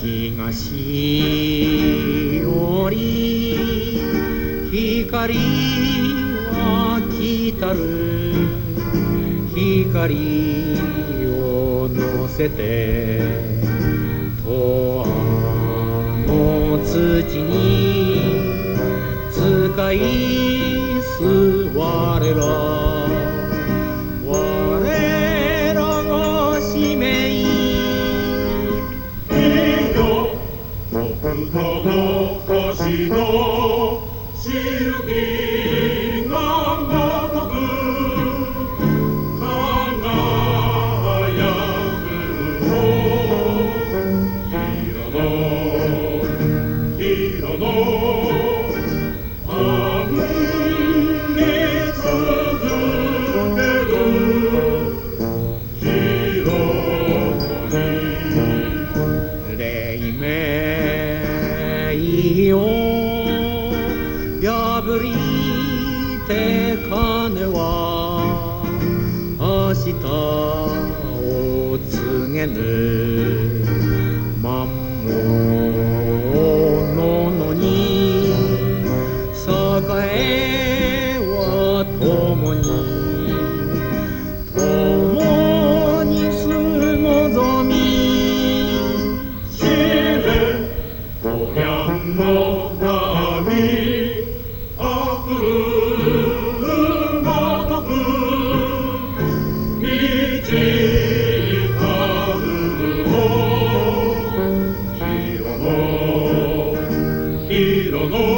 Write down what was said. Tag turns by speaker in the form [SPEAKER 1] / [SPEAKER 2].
[SPEAKER 1] 東より光は来たる。光を乗せて永遠の土に使いす我ら我らが使命
[SPEAKER 2] い。いよ僕との星のしるきがごとく輝くの
[SPEAKER 1] を破りて鐘は明日を告げぬ。万物のに栄えは共に。Don't go.